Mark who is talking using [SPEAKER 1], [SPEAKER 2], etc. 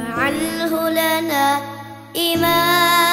[SPEAKER 1] واجعله لنا إماما.